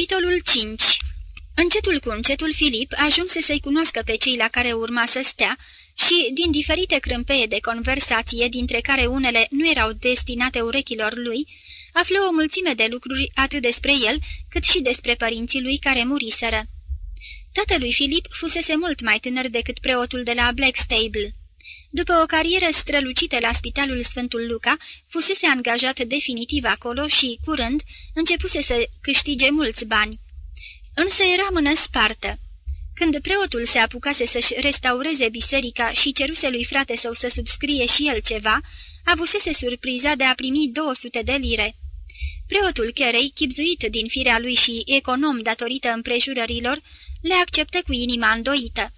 Capitolul 5 Încetul cu încetul, Filip ajunse să-i cunoască pe cei la care urma să stea și, din diferite crâmpeie de conversație, dintre care unele nu erau destinate urechilor lui, află o mulțime de lucruri atât despre el, cât și despre părinții lui care muriseră. Tatălui Filip fusese mult mai tânăr decât preotul de la Blackstable. După o carieră strălucită la Spitalul Sfântul Luca, fusese angajat definitiv acolo și, curând, începuse să câștige mulți bani. Însă era mână spartă. Când preotul se apucase să-și restaureze biserica și ceruse lui frate său să subscrie și el ceva, avusese surpriza de a primi 200 de lire. Preotul Cherei, chipzuit din firea lui și econom datorită împrejurărilor, le acceptă cu inima îndoită.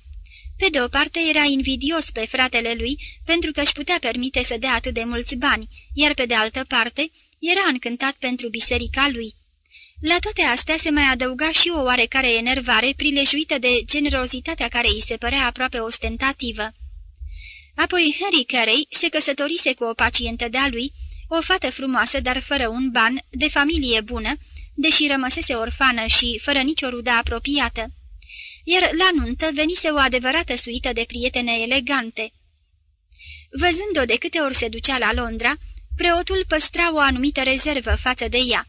Pe de o parte era invidios pe fratele lui pentru că își putea permite să dea atât de mulți bani, iar pe de altă parte era încântat pentru biserica lui. La toate astea se mai adăuga și o oarecare enervare prilejuită de generozitatea care îi se părea aproape ostentativă. Apoi Harry Carey se căsătorise cu o pacientă de-a lui, o fată frumoasă, dar fără un ban, de familie bună, deși rămăsese orfană și fără nicio rudă apropiată iar la nuntă venise o adevărată suită de prietene elegante. Văzând-o de câte ori se ducea la Londra, preotul păstra o anumită rezervă față de ea.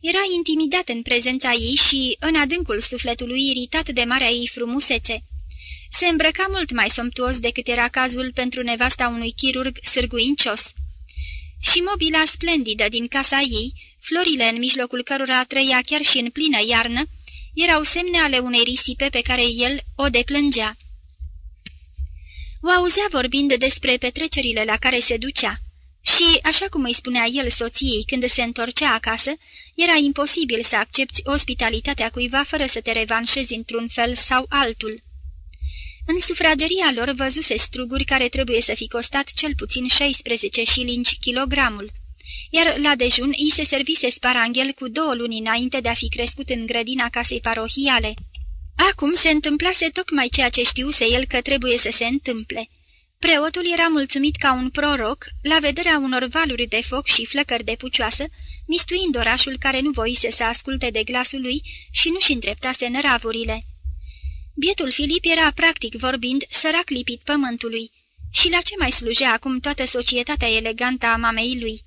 Era intimidat în prezența ei și, în adâncul sufletului, iritat de marea ei frumusețe. Se îmbrăca mult mai somptuos decât era cazul pentru nevasta unui chirurg sârguincios. Și mobila splendidă din casa ei, florile în mijlocul cărora trăia chiar și în plină iarnă, erau semne ale unei risipe pe care el o deplângea. O auzea vorbind despre petrecerile la care se ducea și, așa cum îi spunea el soției când se întorcea acasă, era imposibil să accepti ospitalitatea cuiva fără să te revanșezi într-un fel sau altul. În sufrageria lor văzuse struguri care trebuie să fi costat cel puțin 16 șilingi kilogramul iar la dejun îi se servise sparanghel cu două luni înainte de a fi crescut în grădina casei parohiale. Acum se întâmplase tocmai ceea ce știuse el că trebuie să se întâmple. Preotul era mulțumit ca un proroc, la vederea unor valuri de foc și flăcări de pucioasă, mistuind orașul care nu voise să asculte de glasul lui și nu-și îndreptase năravurile. Bietul Filip era, practic vorbind, sărac lipit pământului. Și la ce mai slujea acum toată societatea elegantă a mamei lui?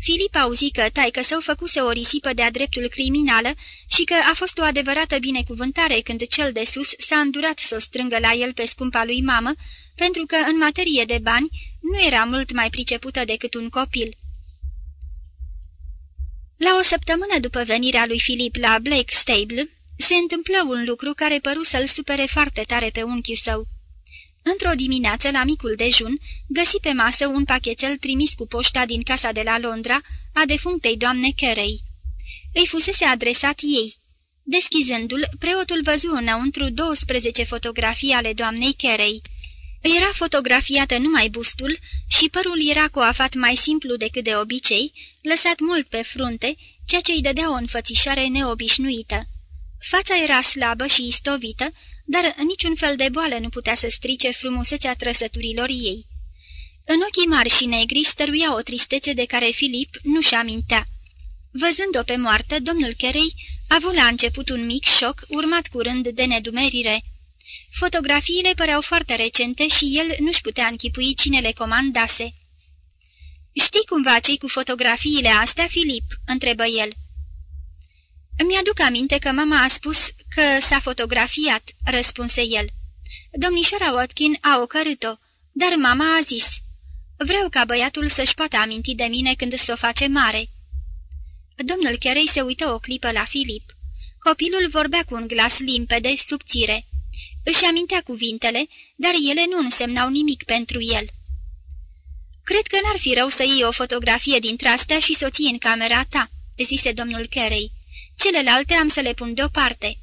Filip auzi că taică său făcuse o risipă de-a dreptul criminală și că a fost o adevărată binecuvântare când cel de sus s-a îndurat să o strângă la el pe scumpa lui mamă, pentru că în materie de bani nu era mult mai pricepută decât un copil. La o săptămână după venirea lui Filip la Blake Stable, se întâmplă un lucru care păru să-l supere foarte tare pe unchiul său. Într-o dimineață, la micul dejun, găsi pe masă un pachetel trimis cu poșta din casa de la Londra a defunctei doamne Carey. Îi fusese adresat ei. Deschizându-l, preotul văzu înăuntru 12 fotografii ale doamnei Carey. Era fotografiată numai bustul și părul era coafat mai simplu decât de obicei, lăsat mult pe frunte, ceea ce îi dădea o înfățișare neobișnuită. Fața era slabă și istovită, dar niciun fel de boală nu putea să strice frumusețea trăsăturilor ei. În ochii mari și negri stăruia o tristețe de care Filip nu-și amintea. Văzând-o pe moartă, domnul Cherei a avut la început un mic șoc, urmat curând de nedumerire. Fotografiile păreau foarte recente și el nu-și putea închipui cine le comandase. Știi cumva cei cu fotografiile astea, Filip?" întrebă el. Îmi aduc aminte că mama a spus că s-a fotografiat," răspunse el. Domnișoara Watkin a ocărât-o, dar mama a zis, Vreau ca băiatul să-și poată aminti de mine când s-o face mare." Domnul Cherei se uită o clipă la Filip. Copilul vorbea cu un glas limpede, subțire. Își amintea cuvintele, dar ele nu însemnau nimic pentru el. Cred că n-ar fi rău să iei o fotografie dintre astea și să o ții în camera ta," zise domnul Carey. Celelalte am să le pun deoparte."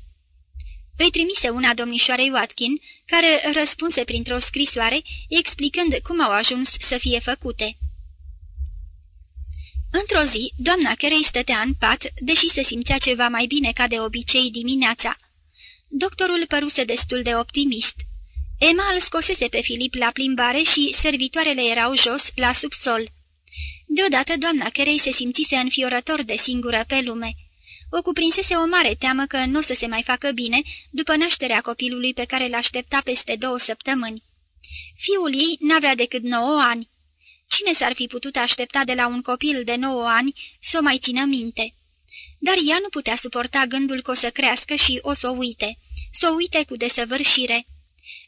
Îi trimise una domnișoarei Watkin, care răspunse printr-o scrisoare, explicând cum au ajuns să fie făcute. Într-o zi, doamna Carey stătea în pat, deși se simțea ceva mai bine ca de obicei dimineața. Doctorul păruse destul de optimist. Emma îl scosese pe Filip la plimbare și servitoarele erau jos, la subsol. Deodată doamna Carey se simțise înfiorător de singură pe lume. O cuprinsese o mare teamă că nu o să se mai facă bine după nașterea copilului pe care l-aștepta peste două săptămâni. Fiul ei n-avea decât nouă ani. Cine s-ar fi putut aștepta de la un copil de nouă ani să o mai țină minte? Dar ea nu putea suporta gândul că o să crească și o să o uite, să o uite cu desăvârșire.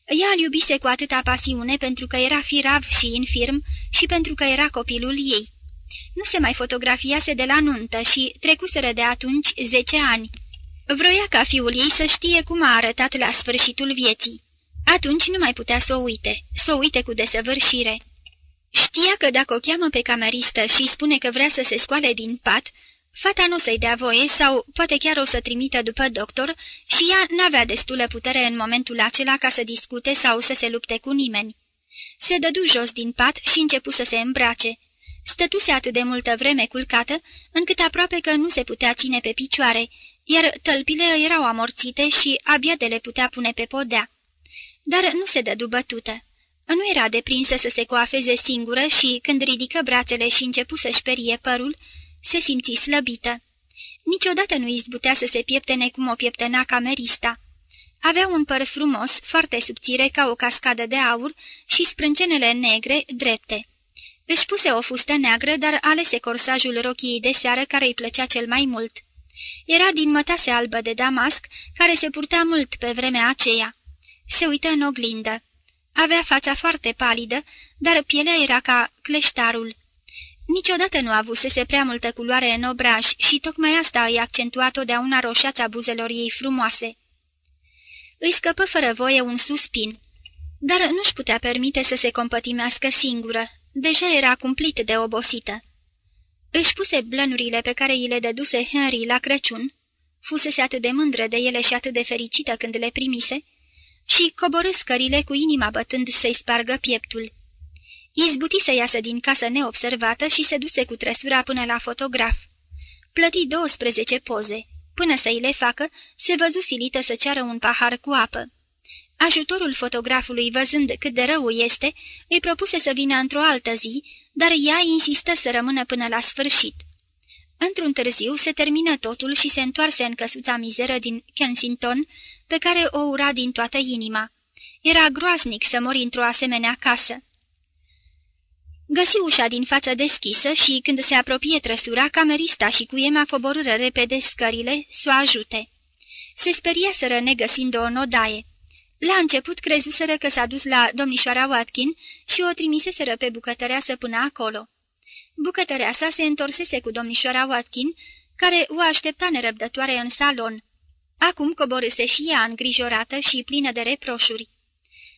Ea îl iubise cu atâta pasiune pentru că era firav și infirm și pentru că era copilul ei. Nu se mai fotografiase de la nuntă și trecuseră de atunci zece ani. Vroia ca fiul ei să știe cum a arătat la sfârșitul vieții. Atunci nu mai putea să o uite, să o uite cu desăvârșire. Știa că dacă o cheamă pe cameristă și îi spune că vrea să se scoale din pat, fata nu să-i dea voie sau poate chiar o să trimită după doctor și ea n-avea destulă putere în momentul acela ca să discute sau să se lupte cu nimeni. Se dădu jos din pat și începu să se îmbrace. Stătuse atât de multă vreme culcată, încât aproape că nu se putea ține pe picioare, iar tălpile erau amorțite și abia de le putea pune pe podea. Dar nu se dădu bătută. Nu era deprinsă să se coafeze singură și, când ridică brațele și începu să-și perie părul, se simți slăbită. Niciodată nu izbutea să se pieptene cum o pieptăna camerista. Avea un păr frumos, foarte subțire ca o cascadă de aur și sprâncenele negre, drepte. Își puse o fustă neagră, dar alese corsajul rochiei de seară care îi plăcea cel mai mult. Era din mătase albă de damasc, care se purta mult pe vremea aceea. Se uită în oglindă. Avea fața foarte palidă, dar pielea era ca cleștarul. Niciodată nu avusese prea multă culoare în obraj și tocmai asta îi accentua totdeauna roșața buzelor ei frumoase. Îi scăpă fără voie un suspin, dar nu-și putea permite să se compătimească singură, deja era cumplit de obosită. Își puse blănurile pe care îi le dăduse Henry la Crăciun, fusese atât de mândră de ele și atât de fericită când le primise, și coborâ scările cu inima bătând să-i spargă pieptul. Izbuti să iasă din casă neobservată și se duse cu trăsura până la fotograf. Plăti 12 poze. Până să îi le facă, se văzu silită să ceară un pahar cu apă. Ajutorul fotografului, văzând cât de rău este, îi propuse să vină într-o altă zi, dar ea insistă să rămână până la sfârșit. Într-un târziu se termină totul și se întoarse în căsuța mizeră din Kensington, pe care o ura din toată inima. Era groaznic să mori într-o asemenea casă. Găsi ușa din față deschisă și, când se apropie trăsura, camerista și cu Ema coborâră repede scările să o ajute. Se speria să negăsind o nodaie. La început crezuseră că s-a dus la domnișoara Watkin și o trimiseseră pe bucătăreasă până acolo. Bucătăreasa se întorsese cu domnișoara Watkin, care o aștepta nerăbdătoare în salon. Acum coborâse și ea îngrijorată și plină de reproșuri.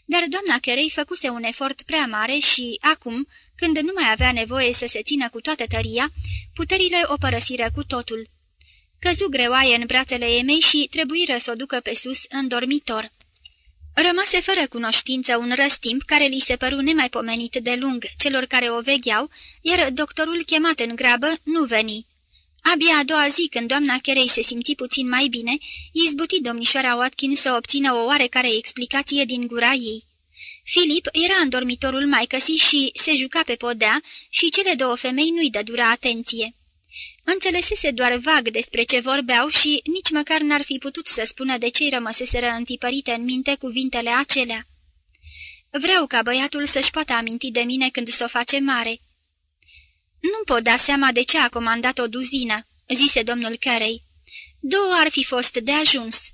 Dar doamna Cherei făcuse un efort prea mare și, acum, când nu mai avea nevoie să se țină cu toată tăria, puterile o părăsiră cu totul. Căzu greoaie în brațele Emei și trebuiră să o ducă pe sus în dormitor. Rămase fără cunoștință un răstimp care li se păru nemaipomenit de lung celor care o vegheau, iar doctorul chemat în grabă nu veni. Abia a doua zi, când doamna Cherei se simți puțin mai bine, izbuti domnișoara Watkins să obțină o oarecare explicație din gura ei. Filip era în dormitorul maicăsii și se juca pe podea și cele două femei nu-i dădura atenție. Înțelesese doar vag despre ce vorbeau și nici măcar n-ar fi putut să spună de ce-i rămăseseră întipărite în minte cuvintele acelea. Vreau ca băiatul să-și poată aminti de mine când s-o face mare." Nu pot da seama de ce a comandat o duzină," zise domnul Carey. Două ar fi fost de ajuns."